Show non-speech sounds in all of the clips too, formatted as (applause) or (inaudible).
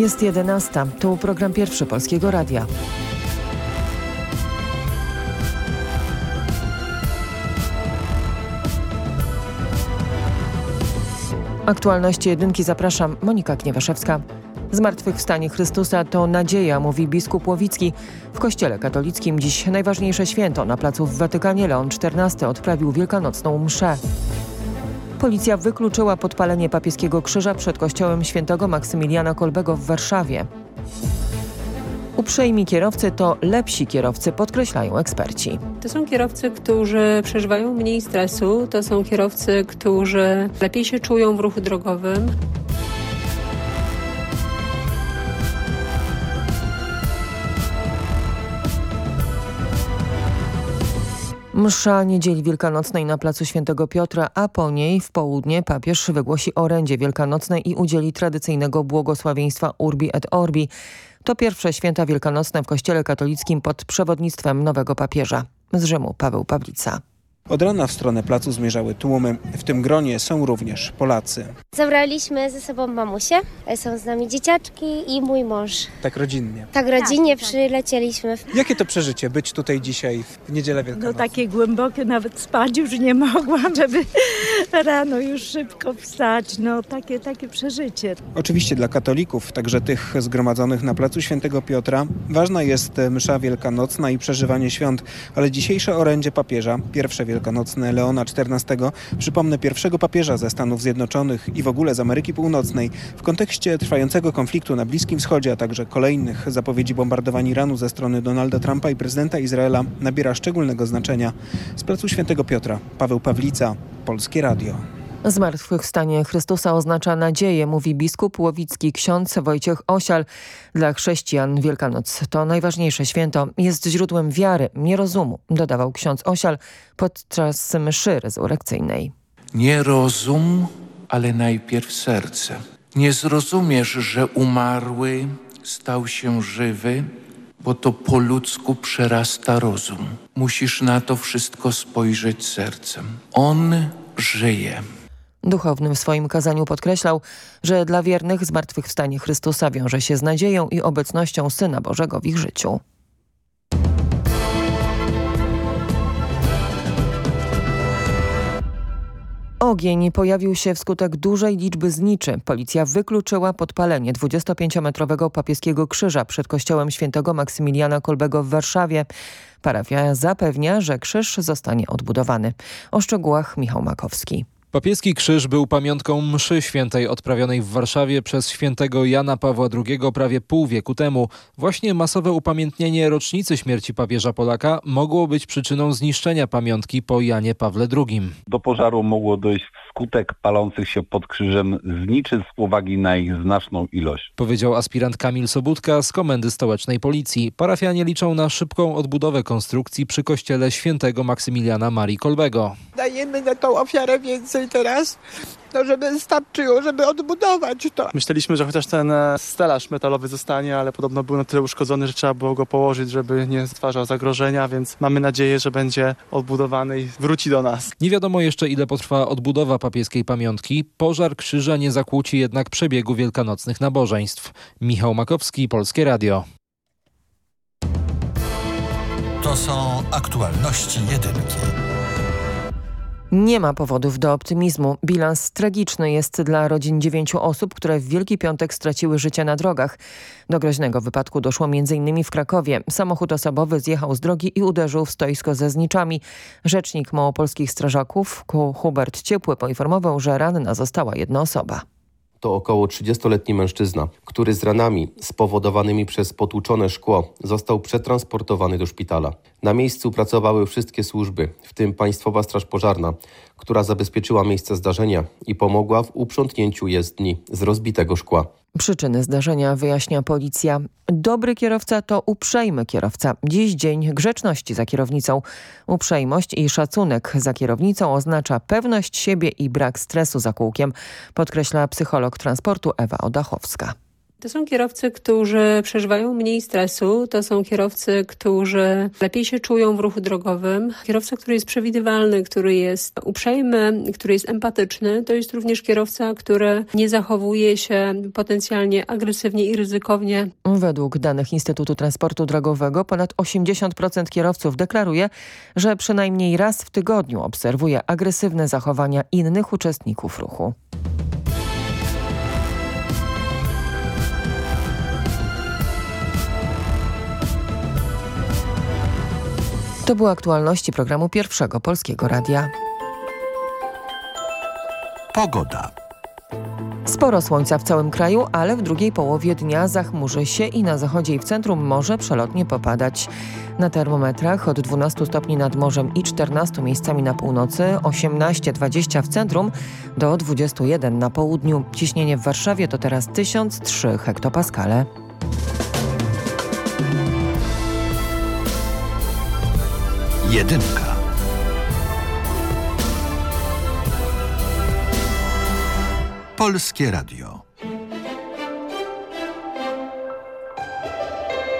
Jest 11. To program pierwszy Polskiego Radia. Aktualności jedynki zapraszam Monika Gniewaszewska. Zmartwychwstanie Chrystusa to nadzieja, mówi biskup Łowicki. W kościele katolickim dziś najważniejsze święto. Na placu w Watykanie Leon XIV odprawił wielkanocną mszę. Policja wykluczyła podpalenie papieskiego krzyża przed kościołem świętego Maksymiliana Kolbego w Warszawie. Uprzejmi kierowcy to lepsi kierowcy, podkreślają eksperci. To są kierowcy, którzy przeżywają mniej stresu, to są kierowcy, którzy lepiej się czują w ruchu drogowym. Msza niedzieli wielkanocnej na placu Świętego Piotra, a po niej w południe papież wygłosi orędzie wielkanocnej i udzieli tradycyjnego błogosławieństwa Urbi et Orbi. To pierwsze święta wielkanocne w kościele katolickim pod przewodnictwem nowego papieża. Z Rzymu Paweł Pawlica. Od rana w stronę placu zmierzały tłumy. W tym gronie są również Polacy. Zabraliśmy ze sobą mamusię, są z nami dzieciaczki i mój mąż. Tak rodzinnie. Tak rodzinnie przylecieliśmy. Jakie to przeżycie być tutaj dzisiaj w niedzielę No wielkanocną? takie głębokie, nawet spać już nie mogłam, żeby rano już szybko wstać. No takie, takie przeżycie. Oczywiście dla katolików, także tych zgromadzonych na placu Świętego Piotra, ważna jest msza wielkanocna i przeżywanie świąt, ale dzisiejsze orędzie papieża, pierwsze wielkanocne Leona XIV, przypomnę pierwszego papieża ze Stanów Zjednoczonych i w ogóle z Ameryki Północnej, w kontekście trwającego konfliktu na Bliskim Wschodzie, a także kolejnych zapowiedzi bombardowań Iranu ze strony Donalda Trumpa i prezydenta Izraela nabiera szczególnego znaczenia. Z placu Świętego Piotra, Paweł Pawlica, Polskie Radio. Zmartwychwstanie Chrystusa oznacza nadzieję, mówi biskup łowicki ksiądz Wojciech Osial. Dla chrześcijan Wielkanoc to najważniejsze święto. Jest źródłem wiary, nie rozumu, dodawał ksiądz Osial podczas mszy rezurekcyjnej. Nie rozum, ale najpierw serce. Nie zrozumiesz, że umarły stał się żywy, bo to po ludzku przerasta rozum. Musisz na to wszystko spojrzeć sercem. On żyje. Duchowny w swoim kazaniu podkreślał, że dla wiernych zmartwychwstanie Chrystusa wiąże się z nadzieją i obecnością Syna Bożego w ich życiu. Ogień pojawił się wskutek dużej liczby zniczy. Policja wykluczyła podpalenie 25-metrowego papieskiego krzyża przed kościołem świętego Maksymiliana Kolbego w Warszawie. Parafia zapewnia, że krzyż zostanie odbudowany. O szczegółach Michał Makowski. Papieski krzyż był pamiątką mszy świętej odprawionej w Warszawie przez świętego Jana Pawła II prawie pół wieku temu. Właśnie masowe upamiętnienie rocznicy śmierci papieża Polaka mogło być przyczyną zniszczenia pamiątki po Janie Pawle II. Do pożaru mogło dojść wskutek palących się pod krzyżem zniczy z uwagi na ich znaczną ilość. Powiedział aspirant Kamil Sobudka z Komendy Stołecznej Policji. Parafianie liczą na szybką odbudowę konstrukcji przy kościele świętego Maksymiliana Marii Kolbego. Dajemy na tą ofiarę więcej teraz, no żeby starczyło, żeby odbudować to. Myśleliśmy, że chociaż ten e, stelaż metalowy zostanie, ale podobno był na tyle uszkodzony, że trzeba było go położyć, żeby nie stwarzał zagrożenia, więc mamy nadzieję, że będzie odbudowany i wróci do nas. Nie wiadomo jeszcze ile potrwa odbudowa papieskiej pamiątki. Pożar krzyża nie zakłóci jednak przebiegu wielkanocnych nabożeństw. Michał Makowski, Polskie Radio. To są aktualności jedynki. Nie ma powodów do optymizmu. Bilans tragiczny jest dla rodzin dziewięciu osób, które w Wielki Piątek straciły życie na drogach. Do groźnego wypadku doszło m.in. w Krakowie. Samochód osobowy zjechał z drogi i uderzył w stoisko ze zniczami. Rzecznik małopolskich strażaków Hubert Ciepły poinformował, że ranna została jedna osoba. To około 30-letni mężczyzna, który z ranami spowodowanymi przez potłuczone szkło został przetransportowany do szpitala. Na miejscu pracowały wszystkie służby, w tym Państwowa Straż Pożarna, która zabezpieczyła miejsce zdarzenia i pomogła w uprzątnięciu jezdni z rozbitego szkła. Przyczyny zdarzenia wyjaśnia policja. Dobry kierowca to uprzejmy kierowca. Dziś dzień grzeczności za kierownicą. Uprzejmość i szacunek za kierownicą oznacza pewność siebie i brak stresu za kółkiem, podkreśla psycholog transportu Ewa Odachowska. To są kierowcy, którzy przeżywają mniej stresu, to są kierowcy, którzy lepiej się czują w ruchu drogowym. Kierowca, który jest przewidywalny, który jest uprzejmy, który jest empatyczny, to jest również kierowca, który nie zachowuje się potencjalnie agresywnie i ryzykownie. Według danych Instytutu Transportu Drogowego ponad 80% kierowców deklaruje, że przynajmniej raz w tygodniu obserwuje agresywne zachowania innych uczestników ruchu. To były aktualności programu Pierwszego Polskiego Radia. Pogoda. Sporo słońca w całym kraju, ale w drugiej połowie dnia zachmurzy się i na zachodzie i w centrum może przelotnie popadać. Na termometrach od 12 stopni nad morzem i 14 miejscami na północy, 18-20 w centrum do 21 na południu. Ciśnienie w Warszawie to teraz 1003 hektopaskale. Jedynka. Polskie Radio.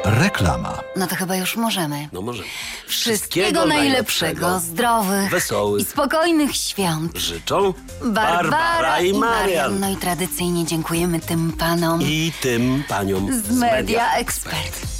Reklama. No to chyba już możemy. No może. Wszystkiego, najlepszego, zdrowych wesołych i spokojnych świąt. Życzą Barbara, i Marian. No i tradycyjnie dziękujemy tym panom I tym paniom z Media Expert.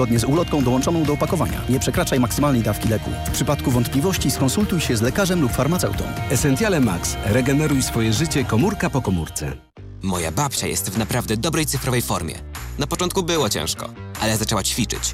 zgodnie z ulotką dołączoną do opakowania. Nie przekraczaj maksymalnej dawki leku. W przypadku wątpliwości skonsultuj się z lekarzem lub farmaceutą. Essentiale Max. Regeneruj swoje życie komórka po komórce. Moja babcia jest w naprawdę dobrej cyfrowej formie. Na początku było ciężko, ale zaczęła ćwiczyć.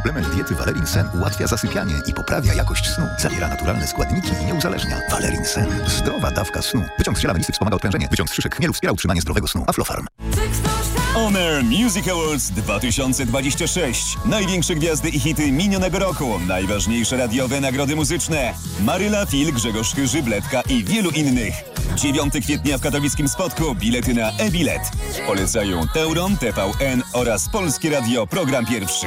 Suplement diety Valerin Sen ułatwia zasypianie i poprawia jakość snu. Zawiera naturalne składniki i nie uzależnia. Valerin Sen. Zdrowa dawka snu. Wyciąg z ziela melisy wspomaga odprężenie. Wyciąg z szyszek chmielu wspiera utrzymanie zdrowego snu. Aflofarm. Honor Music Awards 2026. Największe gwiazdy i hity minionego roku. Najważniejsze radiowe nagrody muzyczne. Maryla, Fil, Grzegorz Chyży, Bledka i wielu innych. 9 kwietnia w katowickim spotku bilety na e-bilet. Polecają Teuron, TVN oraz Polskie Radio Program Pierwszy.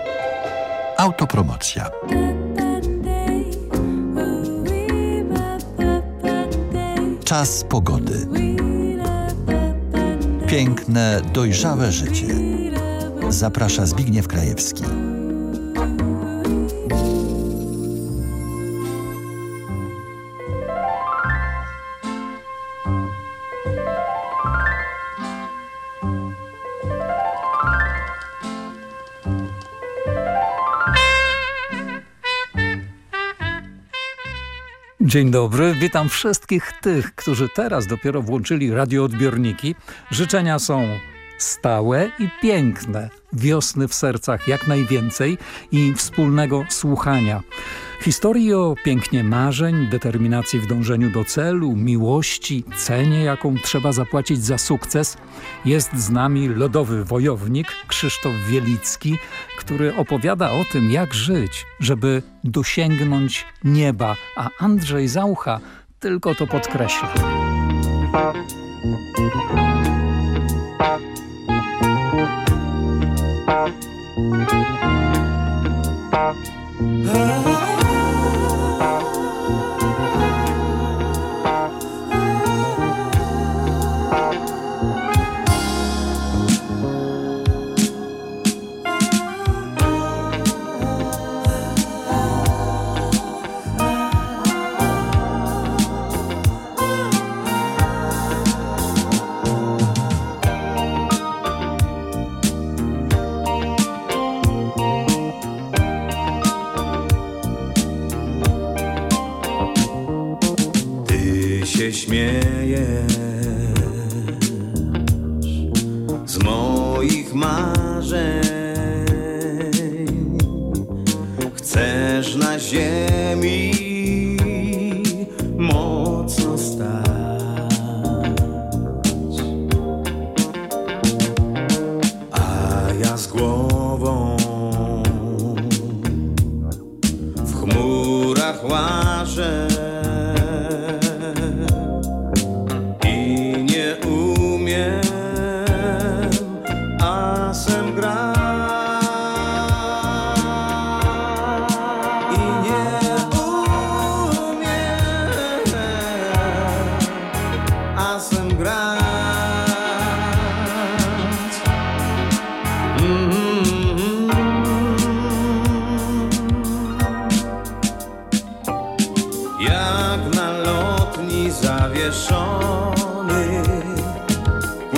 Autopromocja. Czas pogody. Piękne, dojrzałe życie. Zaprasza Zbigniew Krajewski. Dzień dobry, witam wszystkich tych, którzy teraz dopiero włączyli radioodbiorniki. Życzenia są stałe i piękne, wiosny w sercach jak najwięcej i wspólnego słuchania. Historii o pięknie marzeń, determinacji w dążeniu do celu, miłości, cenie, jaką trzeba zapłacić za sukces. Jest z nami lodowy wojownik Krzysztof Wielicki, który opowiada o tym, jak żyć, żeby dosięgnąć nieba, a Andrzej Zaucha tylko to podkreśla. Ty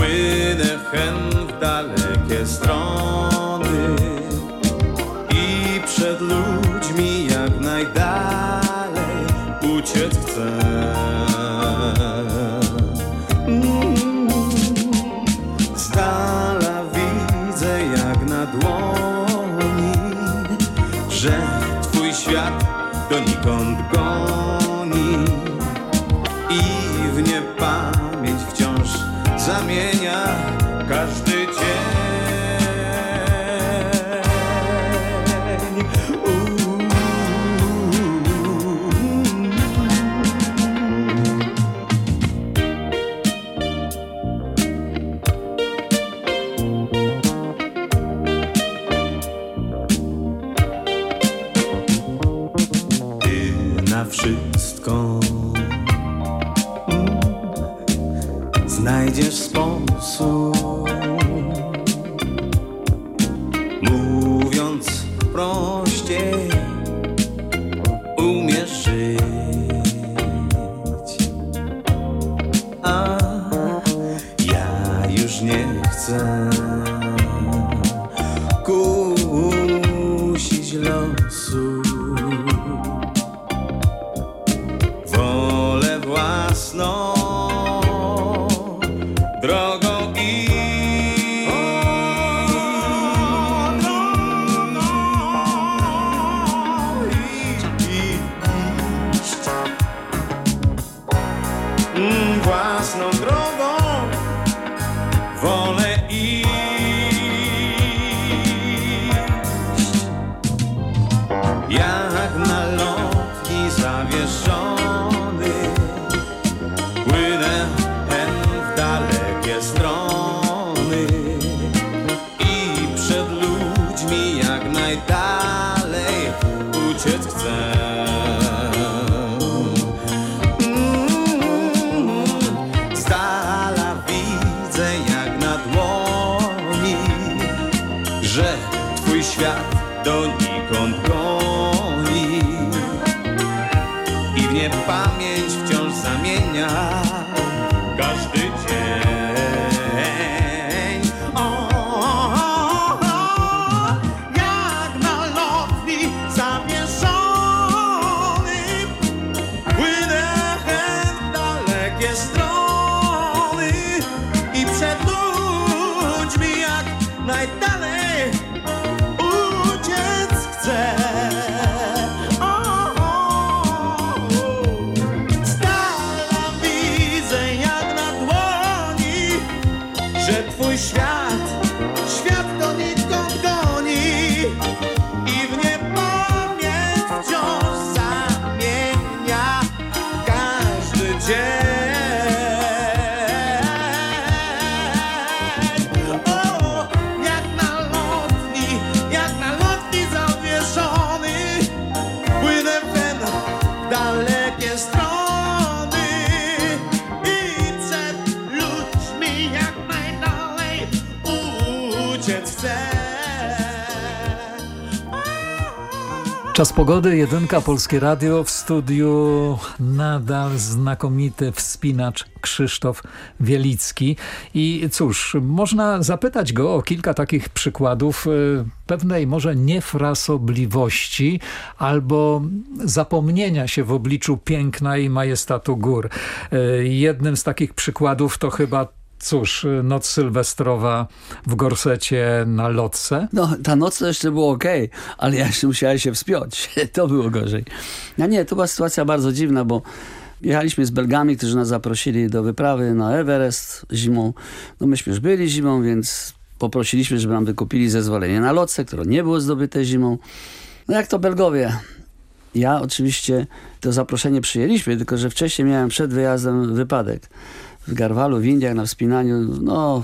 Płynę hen w dalekie strony I przed ludźmi jak najdalej uciec chcę Mm. Widzę jak na dłoni Że twój świat donikąd goni Czas pogody, jedynka Polskie Radio w studiu nadal znakomity wspinacz Krzysztof Wielicki. I cóż, można zapytać go o kilka takich przykładów y, pewnej może niefrasobliwości albo zapomnienia się w obliczu piękna i majestatu gór. Y, Jednym z takich przykładów to chyba Cóż, noc sylwestrowa w gorsecie na lotce. No, ta noc to jeszcze było ok, ale ja jeszcze musiałem się wspiąć. (laughs) To było gorzej. No nie, to była sytuacja bardzo dziwna, bo jechaliśmy z Belgami, którzy nas zaprosili do wyprawy na Everest zimą. No myśmy już byli zimą, więc poprosiliśmy, żeby nam wykupili zezwolenie na lotce, które nie było zdobyte zimą. No jak to Belgowie? Ja oczywiście to zaproszenie przyjęliśmy, tylko że wcześniej miałem przed wyjazdem wypadek w Garwalu, w Indiach na wspinaniu, no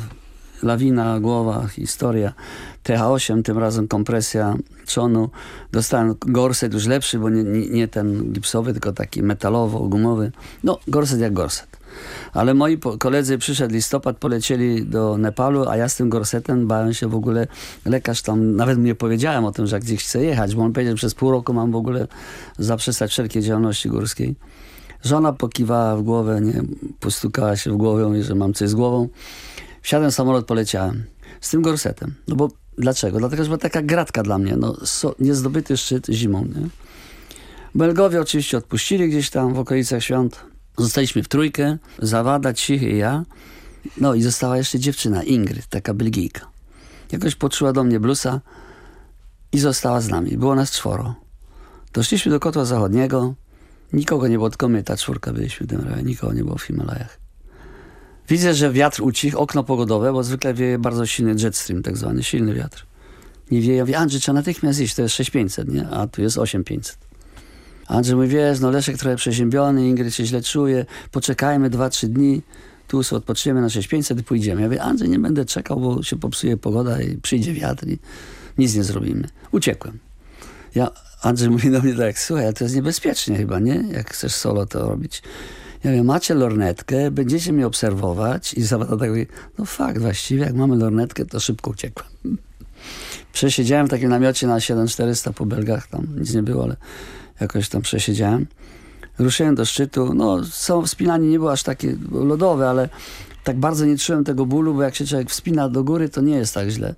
lawina, głowa, historia. TH8, tym razem kompresja trzonu. Dostałem gorset już lepszy, bo nie, nie, nie ten gipsowy, tylko taki metalowo-gumowy. No, gorset jak gorset. Ale moi koledzy przyszedł listopad, polecieli do Nepalu, a ja z tym gorsetem bałem się w ogóle, lekarz tam, nawet mu nie powiedziałem o tym, że gdzieś chcę jechać, bo on powiedział, że przez pół roku mam w ogóle zaprzestać wszelkiej działalności górskiej. Żona pokiwała w głowę, nie, postukała się w głowę, że mam coś z głową. Wsiadłem w samolot, poleciałem. Z tym gorsetem. No bo dlaczego? Dlatego, że była taka gratka dla mnie. No, so, niezdobyty szczyt zimą. Nie? Belgowie oczywiście odpuścili gdzieś tam w okolicach świąt. Zostaliśmy w trójkę. Zawada, Cichy i ja. No i została jeszcze dziewczyna, Ingrid, taka Belgijka. Jakoś poczuła do mnie blusa i została z nami. Było nas czworo. Doszliśmy do kotła zachodniego. Nikogo nie było, tylko my, ta czwórka byliśmy w tym rejonie. Nikogo nie było w Himalajach. Widzę, że wiatr ucichł, okno pogodowe, bo zwykle wieje bardzo silny jetstream, tak zwany, silny wiatr. Nie wieje, ja mówię, Andrzej, trzeba natychmiast iść, to jest 6500, nie? A tu jest 8500. Andrzej mówi, wiesz, no Leszek trochę przeziębiony, Ingrid się źle czuje, poczekajmy 2-3 dni, tu sobie odpoczniemy na 6500 i pójdziemy. Ja mówię, Andrzej, nie będę czekał, bo się popsuje pogoda i przyjdzie wiatr i nic nie zrobimy. Uciekłem. Ja, Andrzej mówi do mnie tak, słuchaj, to jest niebezpiecznie chyba, nie? Jak chcesz solo to robić. Ja mówię, macie lornetkę, będziecie mnie obserwować i Zawada tak mówi, no fakt, właściwie jak mamy lornetkę, to szybko uciekłem. (laughs) Przesiedziałem w takim namiocie na 7400 po Belgach, tam nic nie było, ale jakoś tam przesiedziałem. Ruszyłem do szczytu, no samo wspinanie nie było aż takie lodowe, ale tak bardzo nie czułem tego bólu, bo jak się człowiek wspina do góry, to nie jest tak źle.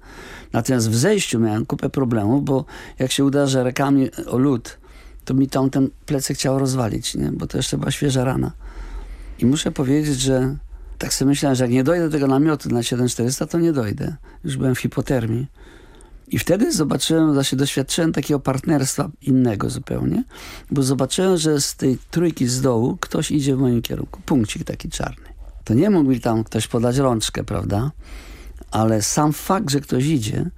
Natomiast w zejściu miałem kupę problemów, bo jak się uderzę rękami o lód, to mi tam ten plecek chciał rozwalić, nie? bo to jeszcze była świeża rana. I muszę powiedzieć, że tak sobie myślałem, że jak nie dojdę do tego namiotu na 7400, to nie dojdę. Już byłem w hipotermii. I wtedy zobaczyłem, znaczy doświadczyłem takiego partnerstwa innego zupełnie, bo zobaczyłem, że z tej trójki z dołu ktoś idzie w moim kierunku. Punkcik taki czarny. To nie mógł mi tam ktoś podać rączkę, prawda? Ale sam fakt, że ktoś idzie,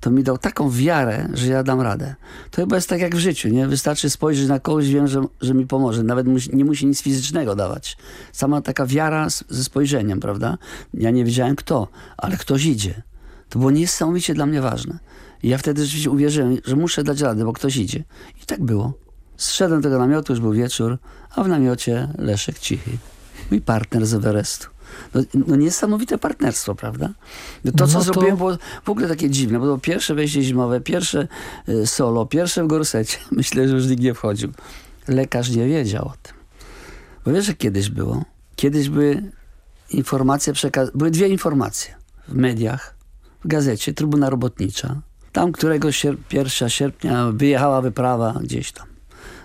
to mi dał taką wiarę, że ja dam radę. To chyba jest tak jak w życiu, nie? Wystarczy spojrzeć na kogoś, wiem, że, że mi pomoże. Nawet musi, nie musi nic fizycznego dawać. Sama taka wiara z, ze spojrzeniem, prawda? Ja nie wiedziałem kto, ale ktoś idzie. To było niesamowicie dla mnie ważne. I ja wtedy rzeczywiście uwierzyłem, że muszę dać radę, bo ktoś idzie. I tak było. Zszedłem do tego namiotu, już był wieczór, a w namiocie Leszek Cichy, mój partner z Everestu. No, no niesamowite partnerstwo, prawda? No to, co No to- zrobiłem, było w ogóle takie dziwne, bo to było pierwsze wejście zimowe, pierwsze y, solo, pierwsze w gorsecie. (laughs) Myślę, że już nikt nie wchodził. Lekarz nie wiedział o tym. Bo wiesz, że kiedyś było? Kiedyś były informacje, przekaz- były dwie informacje w mediach, w gazecie Trybuna Robotnicza. Tam którego sier- 1 sierpnia wyjechała wyprawa gdzieś tam.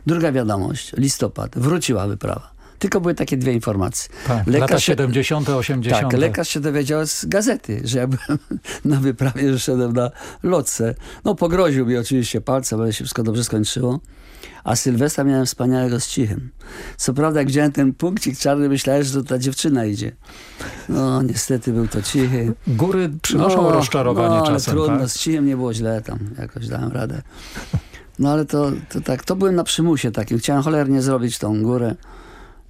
Druga wiadomość, listopad, wróciła wyprawa. Tylko były takie dwie informacje. Tak, lata 70., 80. Tak, lekarz się dowiedział z gazety, że ja byłem (laughs) na wyprawie, że szedłem na lotce. No pogroził mi oczywiście palcem, ale się wszystko dobrze skończyło. A Sylwestra miałem wspaniałego z cichym. Co prawda jak widziałem ten punkcik czarny, myślałem, że to ta dziewczyna idzie. No niestety był to cichy. Góry przynoszą rozczarowanie no, ale czasem, trudno, tak? z cichem nie było źle tam, jakoś dałem radę. No ale to, to tak, to byłem na przymusie takim. Chciałem cholernie zrobić tą górę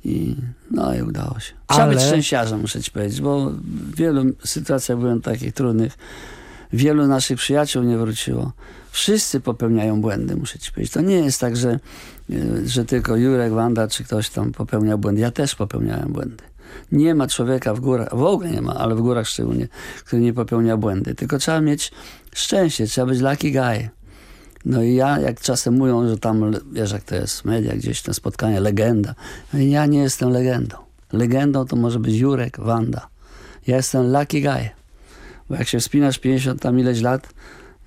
i no i udało się. Trzeba Ale- być szczęściarzem, muszę ci powiedzieć, bo w wielu sytuacjach byłem takich trudnych. Wielu naszych przyjaciół nie wróciło. Wszyscy popełniają błędy, muszę ci powiedzieć. To nie jest tak, że, y, że tylko Jurek, Wanda czy ktoś tam popełniał błędy. Ja też popełniałem błędy. Nie ma człowieka w górach, w ogóle nie ma, ale w górach szczególnie, który nie popełnia błędy. Tylko trzeba mieć szczęście, trzeba być lucky guy. No i ja, jak czasem mówią, że tam, wiesz jak to jest, media gdzieś, na spotkanie, legenda. No ja nie jestem legendą. Legendą to może być Jurek, Wanda. Ja jestem lucky guy. Bo jak się wspinasz 50 tam ileś lat,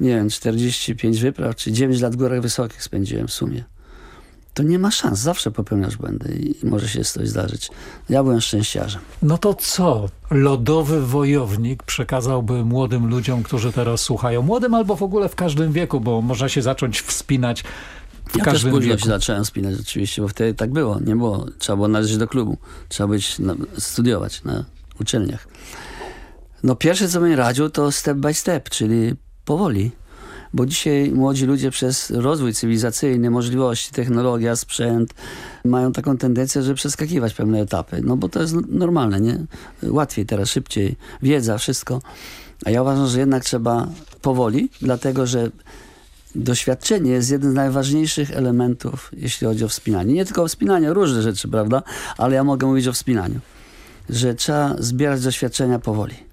nie wiem, 45 wypraw, czy 9 lat w górach wysokich spędziłem w sumie. To nie ma szans, zawsze popełniasz błędy i może się coś zdarzyć. Ja byłem szczęściarzem. No to co lodowy wojownik przekazałby młodym ludziom, którzy teraz słuchają? Młodym albo w ogóle w każdym wieku, bo można się zacząć wspinać w Ja też każdym późno wieku. się zacząłem spinać rzeczywiście, bo wtedy tak było. Nie było. Trzeba było należeć do klubu. Trzeba być, na, studiować na uczelniach. No pierwsze, co bym radził, to step by step, czyli powoli. Bo dzisiaj młodzi ludzie przez rozwój cywilizacyjny, możliwości, technologia, sprzęt mają taką tendencję, żeby przeskakiwać pewne etapy. No bo to jest normalne, nie? Łatwiej teraz, szybciej. Wiedza, wszystko. A ja uważam, że jednak trzeba powoli, dlatego że doświadczenie jest jednym z najważniejszych elementów, jeśli chodzi o wspinanie. Nie tylko o wspinanie, różne rzeczy, prawda? Ale ja mogę mówić o wspinaniu. Że trzeba zbierać doświadczenia powoli.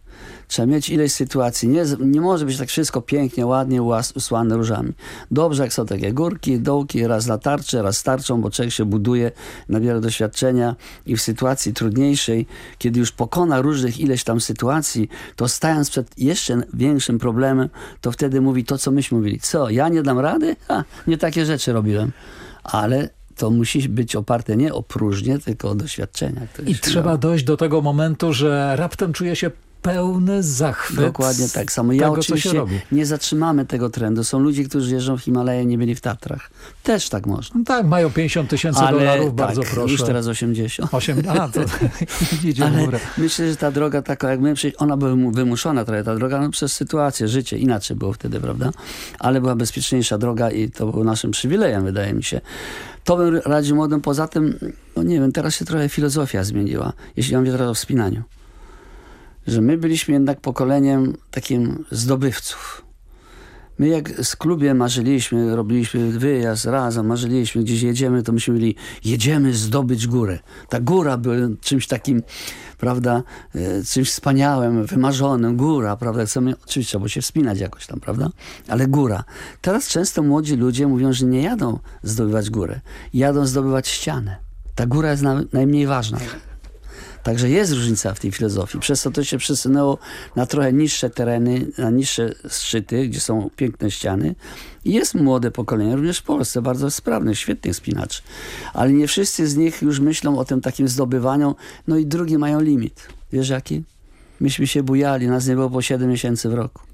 Trzeba mieć ileś sytuacji. Nie, nie może być tak wszystko pięknie, ładnie usłane różami. Dobrze, jak są takie górki, dołki, raz latarcze, raz starczą, bo człowiek się buduje, nabiera doświadczenia i w sytuacji trudniejszej, kiedy już pokona różnych ileś tam sytuacji, to stając przed jeszcze większym problemem, to wtedy mówi to, co myśmy mówili. Co, ja nie dam rady? Ha, nie takie rzeczy robiłem. Ale to musi być oparte nie o próżnię, tylko o doświadczenia. które I trzeba dojść do tego momentu, że raptem czuje się pełny zachwyt Dokładnie tak samo. Ja tego, co oczywiście się robi. nie zatrzymamy tego trendu. Są ludzie, którzy jeżdżą w Himalaje, nie byli w Tatrach. Też tak można. No tak, mają 50 tysięcy dolarów, tak, bardzo proszę. już teraz 80. 8, a, to (laughs) idzie Ale górę. myślę, że ta droga taka, jak my, ona była wymuszona trochę, ta droga no, przez sytuację, życie, inaczej było wtedy, prawda? Ale była bezpieczniejsza droga i to było naszym przywilejem, wydaje mi się. To bym radził młodym. Poza tym, no nie wiem, teraz się trochę filozofia zmieniła, jeśli mówię teraz o wspinaniu. Że my byliśmy jednak pokoleniem takim zdobywców. My jak z klubie marzyliśmy, robiliśmy wyjazd razem, marzyliśmy, gdzieś jedziemy, to myśmy mieli, jedziemy zdobyć górę. Ta góra była czymś takim, prawda, e, czymś wspaniałym, wymarzonym, góra, prawda, chcemy, oczywiście trzeba się wspinać jakoś tam, prawda, ale góra. Teraz często młodzi ludzie mówią, że nie jadą zdobywać górę, jadą zdobywać ścianę. Ta góra jest na, najmniej ważna. Także jest różnica w tej filozofii. Przez to to się przesunęło na trochę niższe tereny, na niższe szczyty, gdzie są piękne ściany. I jest młode pokolenie, również w Polsce, bardzo sprawnych, świetnych spinaczy. Ale nie wszyscy z nich już myślą o tym takim zdobywaniu. No i drugi mają limit. Wiesz jaki? Myśmy się bujali, nas nie było po 7 miesięcy w roku.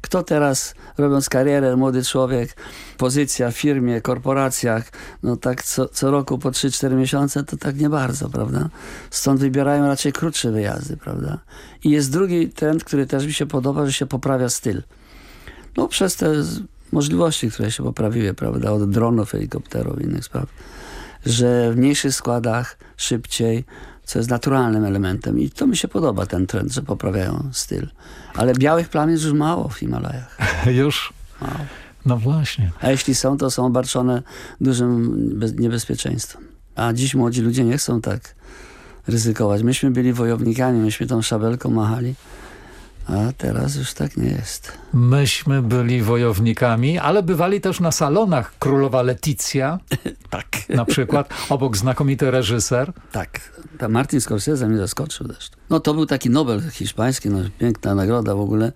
Kto teraz, robiąc karierę, młody człowiek, pozycja w firmie, korporacjach, no tak co, co roku po 3-4 miesiące, to tak nie bardzo, prawda? Stąd wybierają raczej krótsze wyjazdy, prawda? I jest drugi trend, który też mi się podoba, że się poprawia styl. No przez te możliwości, które się poprawiły, prawda? Od dronów, helikopterów i innych spraw. Że w mniejszych składach, szybciej, co jest naturalnym elementem. I to mi się podoba, ten trend, że poprawiają styl. Ale białych plam jest już mało w Himalajach. (laughs) Już? No właśnie. A jeśli są, to są obarczone dużym niebezpieczeństwem. A dziś młodzi ludzie nie chcą tak ryzykować. Myśmy byli wojownikami, myśmy tą szabelką machali. A teraz już tak nie jest. Myśmy byli wojownikami, ale bywali też na salonach. Królowa Leticja, (laughs) tak. na przykład, obok znakomity reżyser. Tak, ta Martin Scorsese mnie zaskoczył zresztą. No to był taki Nobel hiszpański, no, piękna nagroda w ogóle.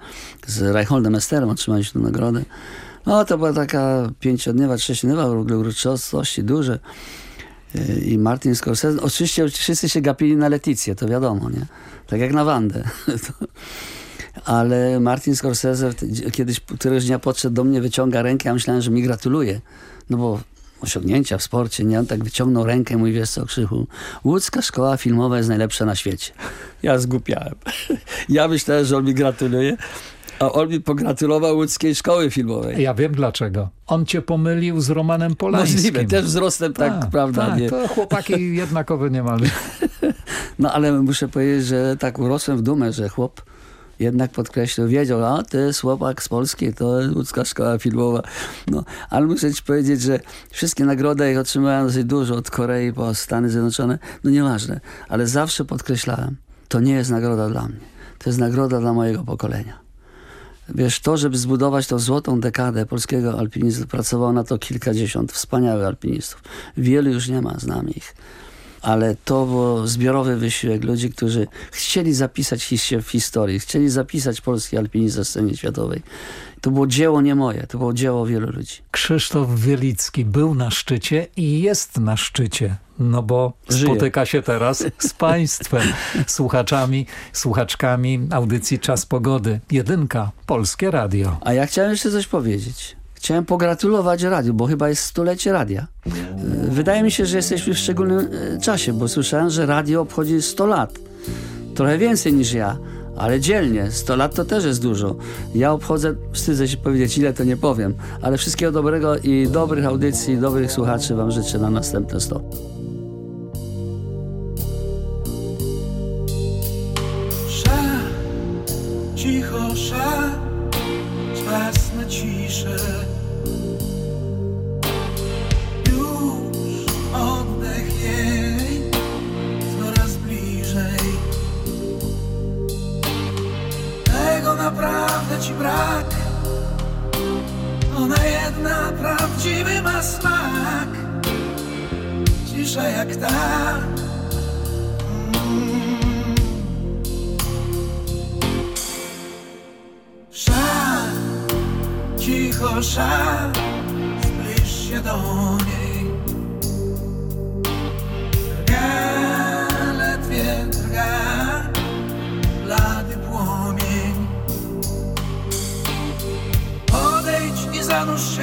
Z Reicholdem Esterem otrzymaliśmy tę nagrodę. No to była taka pięciodniowa, sześciodniowa w ogóle uroczystości duże. I Martin Scorsese, oczywiście wszyscy się gapili na Leticję, to wiadomo, nie? Tak jak na Wandę. (laughs) ale Martin Scorsese kiedyś któregoś dnia podszedł do mnie, wyciąga rękę, ja myślałem, że mi gratuluje, no bo osiągnięcia w sporcie, nie? On tak wyciągnął rękę i mówi, wiesz co, Krzychu, łódzka szkoła filmowa jest najlepsza na świecie. Ja zgłupiałem. (laughs) Ja myślałem, że on mi gratuluje, a on mi pogratulował łódzkiej szkoły filmowej. Ja wiem dlaczego. On cię pomylił z Romanem Polańskim. Możliwe, też wzrostem tak, tak prawda? Tak, nie. to chłopaki (laughs) jednakowe niemal. No ale muszę powiedzieć, że tak urosłem w dumę, że chłop jednak podkreślił, wiedział, a to jest chłopak z Polski, to łódzka szkoła filmowa. No, ale muszę ci powiedzieć, że wszystkie nagrody ich otrzymałem dosyć dużo, od Korei po Stany Zjednoczone, no nieważne, ale zawsze podkreślałem, to nie jest nagroda dla mnie, to jest nagroda dla mojego pokolenia. Wiesz, to, żeby zbudować tą złotą dekadę polskiego alpinizmu, pracowało na to kilkadziesiąt wspaniałych alpinistów. Wielu już nie ma, znam ich ale to był zbiorowy wysiłek ludzi, którzy chcieli zapisać się w historii, chcieli zapisać polski alpinizm na scenie światowej. To było dzieło nie moje, to było dzieło wielu ludzi. Krzysztof Wielicki był na szczycie i jest na szczycie, no bo Żyje. spotyka się teraz z państwem, słuchaczami, słuchaczkami audycji Czas Pogody. Jedynka, Polskie Radio. A ja chciałem jeszcze coś powiedzieć. Chciałem pogratulować radiu, bo chyba jest stulecie radia. Wydaje mi się, że jesteśmy w szczególnym e, czasie, bo słyszałem, że radio obchodzi 100 lat. Trochę więcej niż ja, ale dzielnie. 100 lat to też jest dużo. Ja obchodzę, wstydzę się powiedzieć ile, to nie powiem, ale wszystkiego dobrego i dobrych audycji, dobrych słuchaczy wam życzę na następne 100. Sza, cicho, sza, czas na ciszę. Naprawdę ci brak. Ona jedna prawdziwy ma smak. Cisza jak ta. Mm. Szar, cicho szar Zbliż się do niej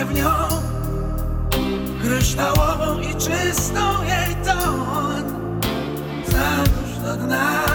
w nią. Kryształową i czystą jej ton Zanurz do dna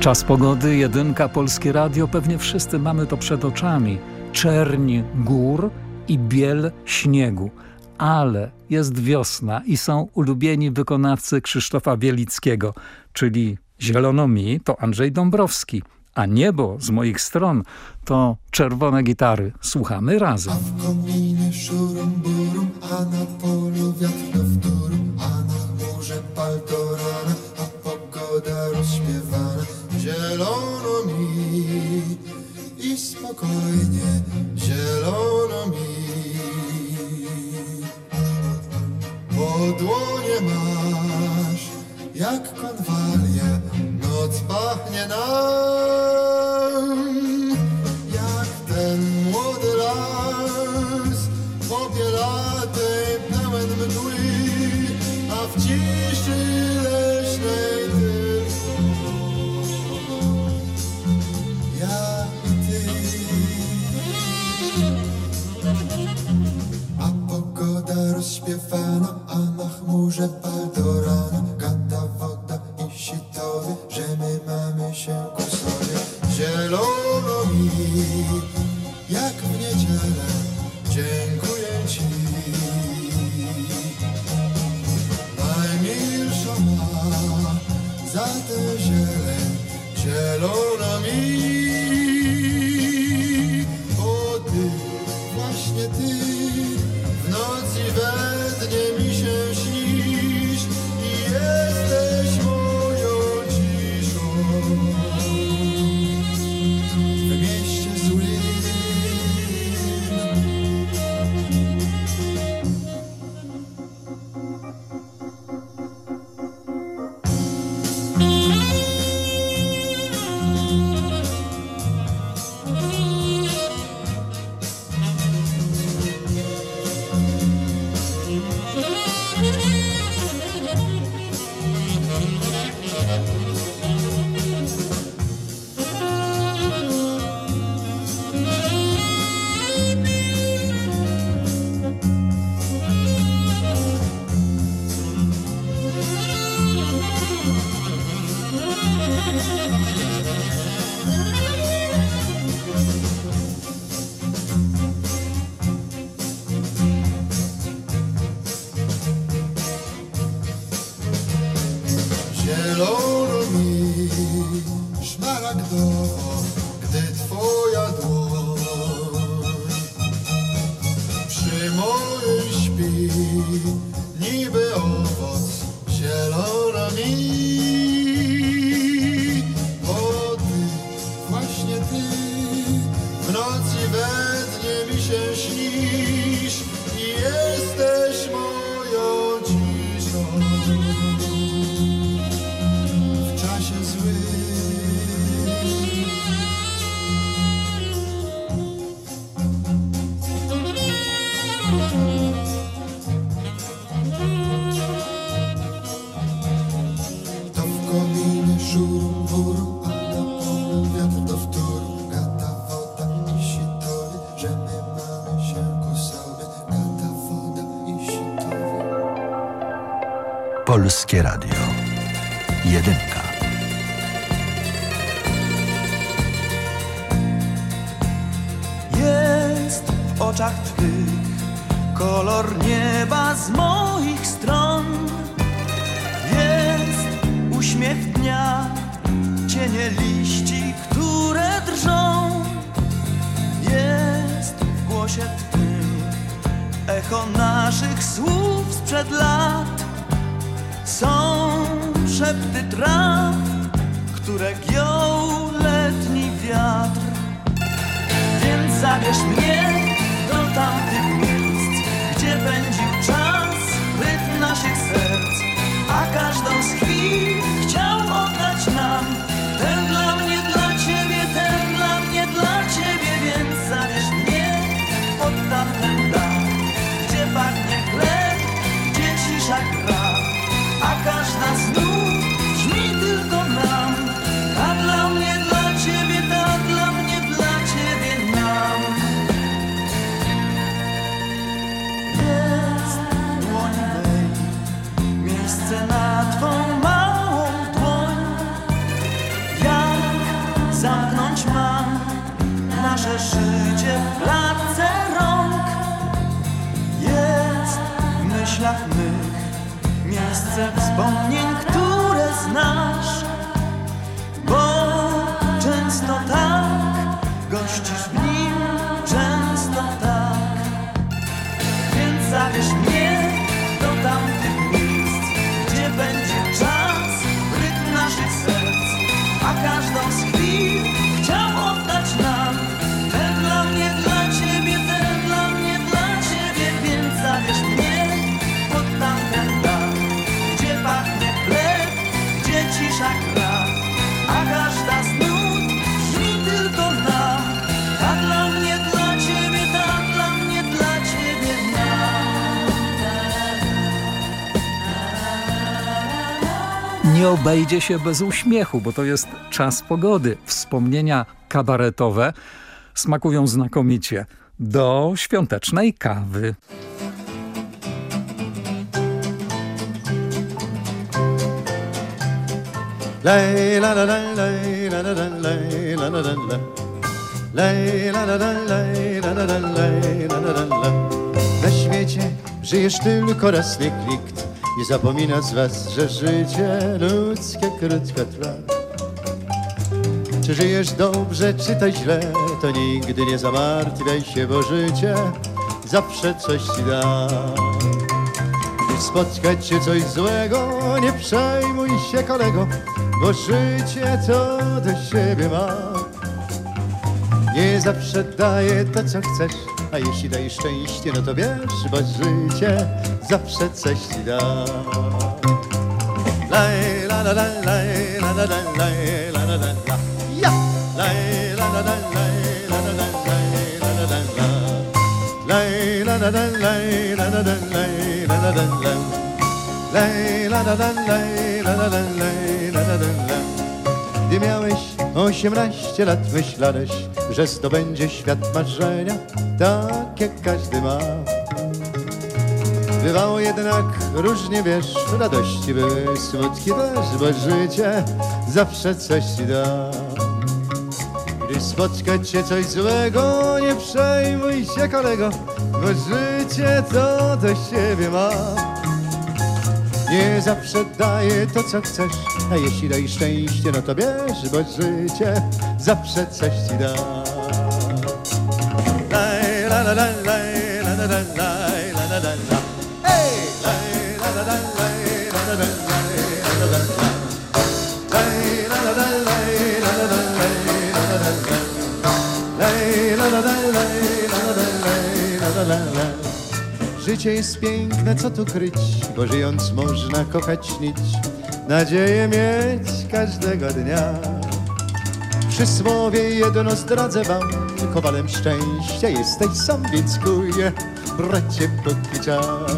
Czas pogody, jedynka, Polskie Radio, pewnie wszyscy mamy to przed oczami. Czerń gór i biel śniegu. Ale jest wiosna i są ulubieni wykonawcy Krzysztofa Wielickiego, czyli Zielono mi to Andrzej Dąbrowski, a niebo z moich stron to czerwone gitary. Słuchamy razem. W kominie szurum burum, a na polu wiatr do wtóru, a na chmurze paltorana, a pogoda rozśpiewana. Zielono mi i spokojnie, zielono mi. Bo dłonie masz jak konwalie, noc pachnie nam pogoda rozśpiewana, a na chmurze baldorana. Gada woda i sitowie, że się miejsce wspomnień, Nie obejdzie się bez uśmiechu, bo to jest czas pogody. Wspomnienia kabaretowe smakują znakomicie do świątecznej kawy. Lay la la la lay la la la Na świecie żyjesz tylko raz niech nikt Nie zapomina z was, że życie ludzkie krótko trwa. Czy żyjesz dobrze, czy to źle To nigdy nie zamartwiaj się, bo życie zawsze coś ci da. Gdy spotkać cię coś złego, nie przejmuj się kolego, bo życie to do siebie ma. Nie zawsze daje to, co chcesz, a jeśli daje szczęście, no to wiesz, bo życie zawsze coś ci da. Laj, la, la, la, laj, la, la, la, laj, la, la, la, la. Ja! Laj, la, la, la, laj, la, la, la, laj, la, la, la, la. Lay la la la lay la la la lay la la la la Lay la la la lay la la la lay la la la la Gdy miałeś osiemnaście lat myślałeś, że zdobędzie świat marzenia, tak jak każdy ma. Bywało jednak różnie, wiesz, radości były, smutki też, bo życie zawsze coś ci da. Gdy spotkać cię coś złego, nie przejmuj się kolego, bo życie to do siebie ma. Nie zawsze daje to, co chcesz, a jeśli daj szczęście, no to bierz, bo życie zawsze coś ci da. Życie jest piękne, co tu kryć, bo żyjąc można kochać nić, nadzieję mieć każdego dnia. Przysłowie jedno zdradzę wam, kowalem szczęścia jesteś sam, więc kuje, bracie, póki czas.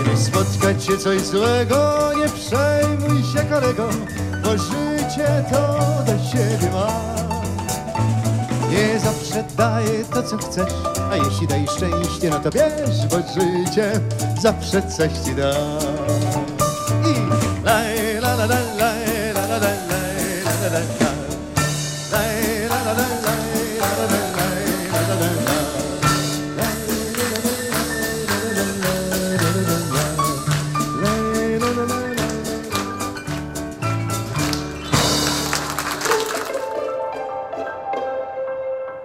Gdy spotkać się coś złego, nie przejmuj się kolego, bo życie to do siebie ma. Nie zawsze daje to, co chcesz, a jeśli daj szczęście, no to bierz, bo życie zawsze coś ci da. I la, la, la, la, la, la, la, la, la,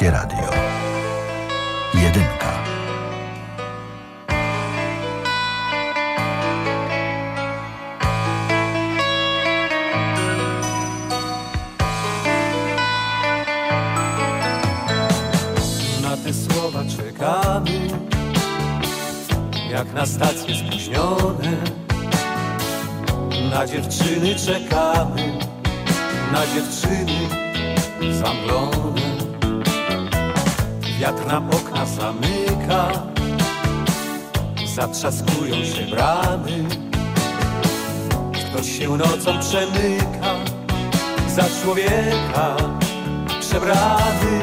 Polskie Radio. Jedynka. Na te słowa czekamy, jak na stacje spóźnione. Na dziewczyny czekamy zatrzaskują się bramy. Ktoś się nocą przemyka za człowieka przebrany.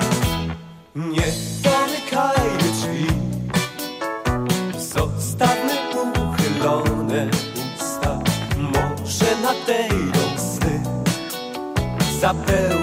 Nie zamykajmy drzwi, zostawmy uchylone usta. Może na tej sny, zapewne.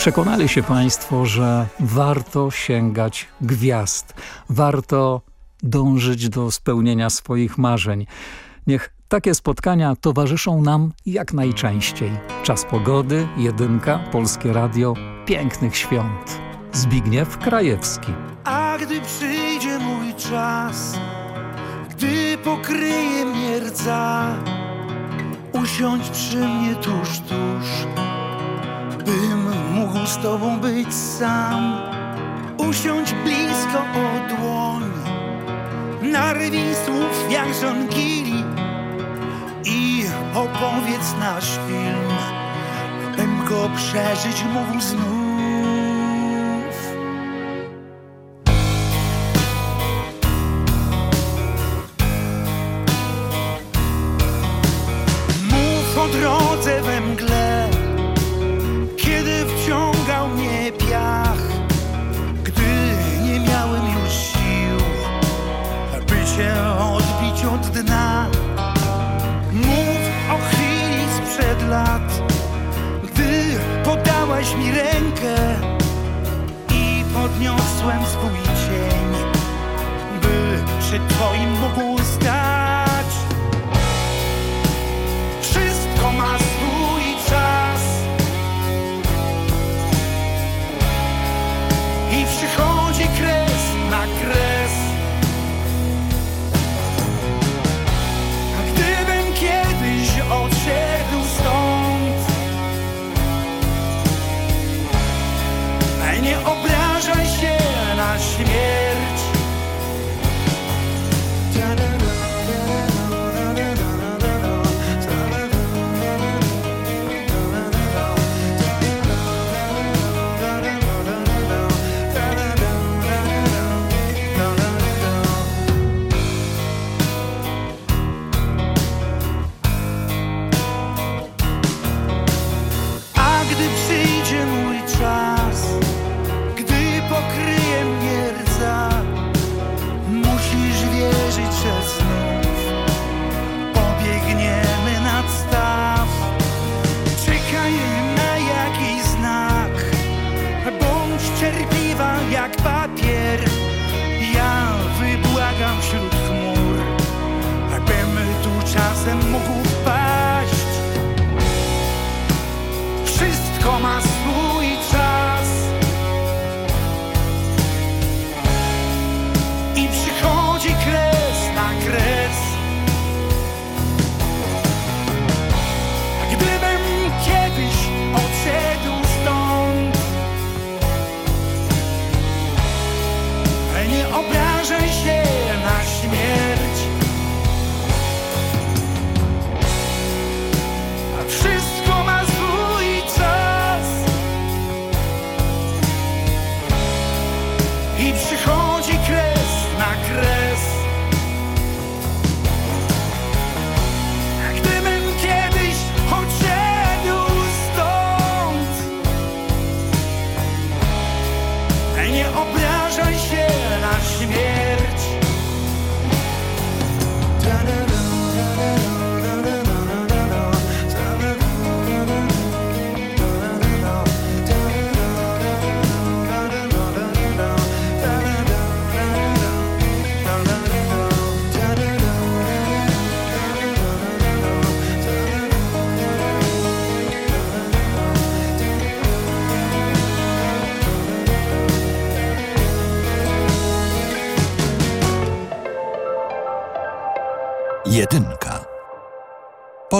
przekonali się Państwo, że warto sięgać gwiazd, warto dążyć do spełnienia swoich marzeń. Niech takie spotkania towarzyszą nam jak najczęściej. Czas pogody, jedynka, Polskie Radio, pięknych świąt. Zbigniew Krajewski. A gdy przyjdzie mój czas, gdy pokryje mnie rdza, usiądź przy mnie tuż, tuż Bym mógł z tobą być sam Usiądź blisko o dłoń Narwij słów jak żonkili I opowiedz nasz film. Bym go przeżyć mógł znów. złem swój cień, by przy Twoim mógł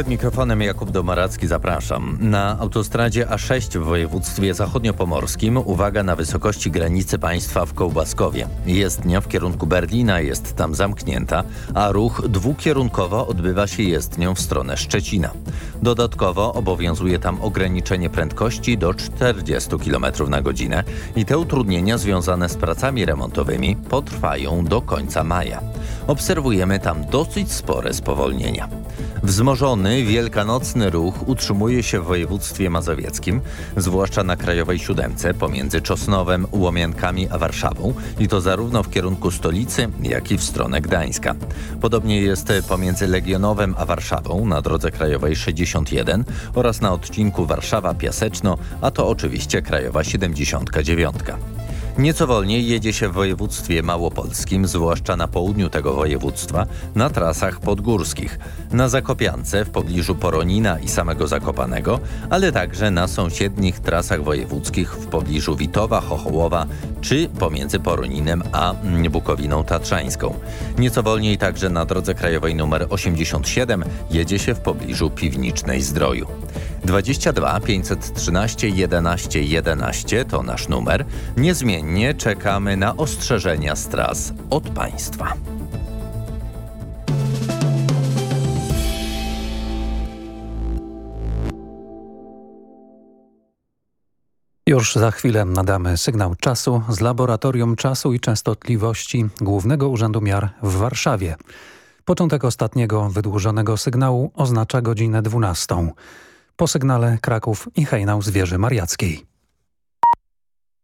Przed mikrofonem Jakub Domaracki zapraszam. Na autostradzie A6 w województwie zachodniopomorskim uwaga na wysokości granicy państwa w Kołbaskowie. Jezdnia w kierunku Berlina jest tam zamknięta, a ruch dwukierunkowo odbywa się jezdnią w stronę Szczecina. Dodatkowo obowiązuje tam ograniczenie prędkości do 40 km na godzinę i te utrudnienia związane z pracami remontowymi potrwają do końca maja. Obserwujemy tam dosyć spore spowolnienia. Wzmożony, wielkanocny ruch utrzymuje się w województwie mazowieckim, zwłaszcza na Krajowej Siódemce pomiędzy Czosnowem, Łomiankami a Warszawą i to zarówno w kierunku stolicy, jak i w stronę Gdańska. Podobnie jest pomiędzy Legionowem a Warszawą na drodze krajowej 61 oraz na odcinku Warszawa-Piaseczno, a to oczywiście Krajowa 79. Nieco wolniej jedzie się w województwie małopolskim, zwłaszcza na południu tego województwa, na trasach podgórskich, na Zakopiance w pobliżu Poronina i samego Zakopanego, ale także na sąsiednich trasach wojewódzkich w pobliżu Witowa, Chochołowa czy pomiędzy Poroninem a Bukowiną Tatrzańską. Nieco wolniej także na drodze krajowej nr 87 jedzie się w pobliżu Piwnicznej Zdroju. 22 513 11 11 to nasz numer. Niezmiennie czekamy na ostrzeżenia z tras od państwa. Już za chwilę nadamy sygnał czasu z Laboratorium Czasu i Częstotliwości Głównego Urzędu Miar w Warszawie. Początek ostatniego wydłużonego sygnału oznacza godzinę 12. Po sygnale Kraków i hejnał z wieży mariackiej.